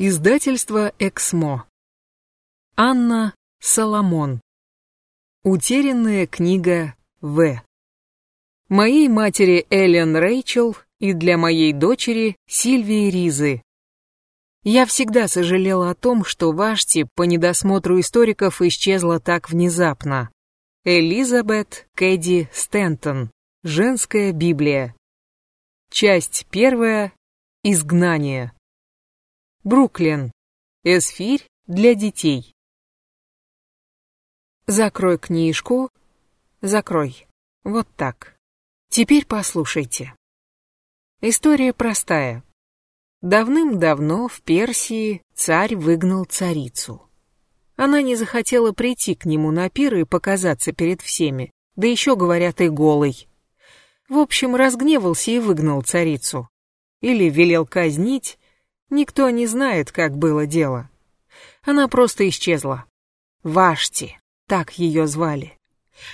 Издательство «Эксмо». Анна Соломон. Утерянная книга В. Моей матери Эллен Рэйчел и для моей дочери Сильвии Ризы. Я всегда сожалела о том, что Вашти по недосмотру историков исчезла так внезапно. Элизабет Кэдди Стентон. Женская Библия. Часть первая. Изгнание. Бруклин. Эсфирь для детей. Закрой книжку. Закрой. Вот так. Теперь послушайте. История простая. Давным-давно в Персии царь выгнал царицу. Она не захотела прийти к нему на пир и показаться перед всеми, да еще, говорят, и голой. В общем, разгневался и выгнал царицу. Или велел казнить, Никто не знает, как было дело. Она просто исчезла. Вашти, так ее звали.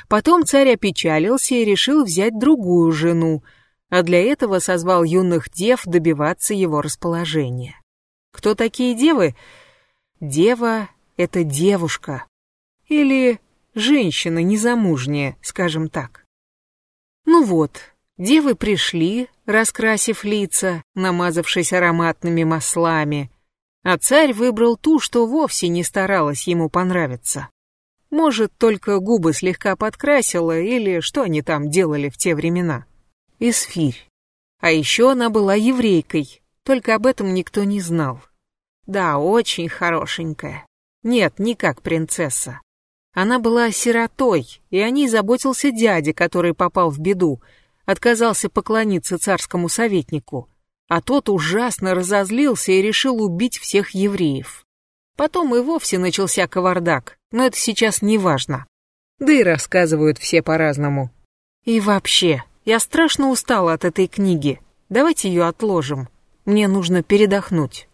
Потом царь опечалился и решил взять другую жену, а для этого созвал юных дев добиваться его расположения. Кто такие девы? Дева — это девушка. Или женщина незамужняя, скажем так. Ну вот, Девы пришли, раскрасив лица, намазавшись ароматными маслами, а царь выбрал ту, что вовсе не старалась ему понравиться. Может, только губы слегка подкрасила или что они там делали в те времена. Исфирь. А еще она была еврейкой, только об этом никто не знал. Да, очень хорошенькая. Нет, не как принцесса. Она была сиротой, и о ней заботился дядя, который попал в беду, отказался поклониться царскому советнику, а тот ужасно разозлился и решил убить всех евреев. Потом и вовсе начался кавардак, но это сейчас не важно. Да и рассказывают все по-разному. И вообще, я страшно устала от этой книги. Давайте ее отложим. Мне нужно передохнуть.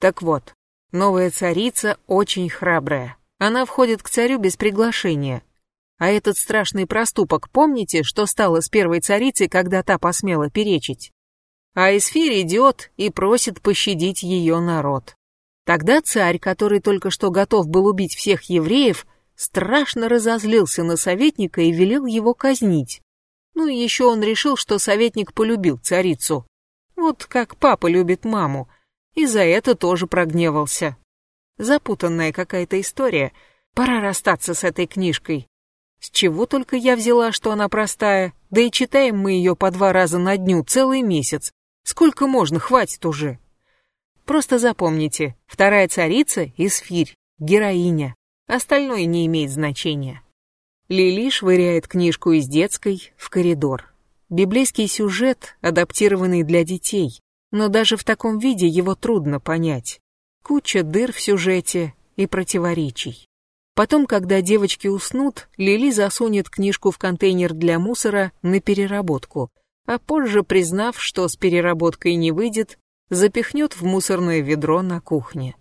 Так вот, новая царица очень храбрая. Она входит к царю без приглашения, а этот страшный проступок, помните, что стало с первой царицей, когда та посмела перечить? А Эсфирь идет и просит пощадить ее народ. Тогда царь, который только что готов был убить всех евреев, страшно разозлился на советника и велел его казнить. Ну и еще он решил, что советник полюбил царицу. Вот как папа любит маму. И за это тоже прогневался. Запутанная какая-то история. Пора расстаться с этой книжкой. С чего только я взяла, что она простая, да и читаем мы ее по два раза на дню целый месяц. Сколько можно, хватит уже. Просто запомните, вторая царица — Исфирь, героиня. Остальное не имеет значения. Лили швыряет книжку из детской в коридор. Библейский сюжет, адаптированный для детей, но даже в таком виде его трудно понять. Куча дыр в сюжете и противоречий. Потом, когда девочки уснут, Лили засунет книжку в контейнер для мусора на переработку, а позже, признав, что с переработкой не выйдет, запихнет в мусорное ведро на кухне.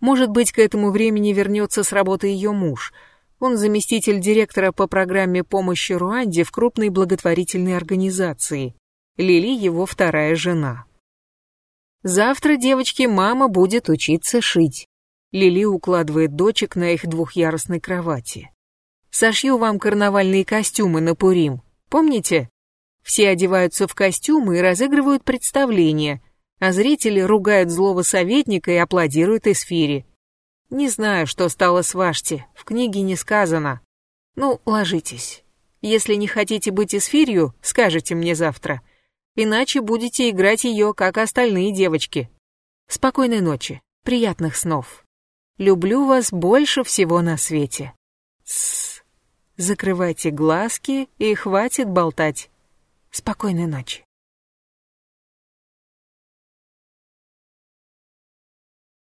Может быть, к этому времени вернется с работы ее муж. Он заместитель директора по программе помощи Руанде в крупной благотворительной организации. Лили его вторая жена. Завтра, девочки, мама будет учиться шить. Лили укладывает дочек на их двухъярусной кровати. «Сошью вам карнавальные костюмы на Пурим. Помните? Все одеваются в костюмы и разыгрывают представление, а зрители ругают злого советника и аплодируют Эсфире. Не знаю, что стало с Вашти, в книге не сказано. Ну, ложитесь. Если не хотите быть Эсфирью, скажите мне завтра. Иначе будете играть ее, как остальные девочки. Спокойной ночи, приятных снов. Люблю вас больше всего на свете. Тссс. Закрывайте глазки и хватит болтать. Спокойной ночи.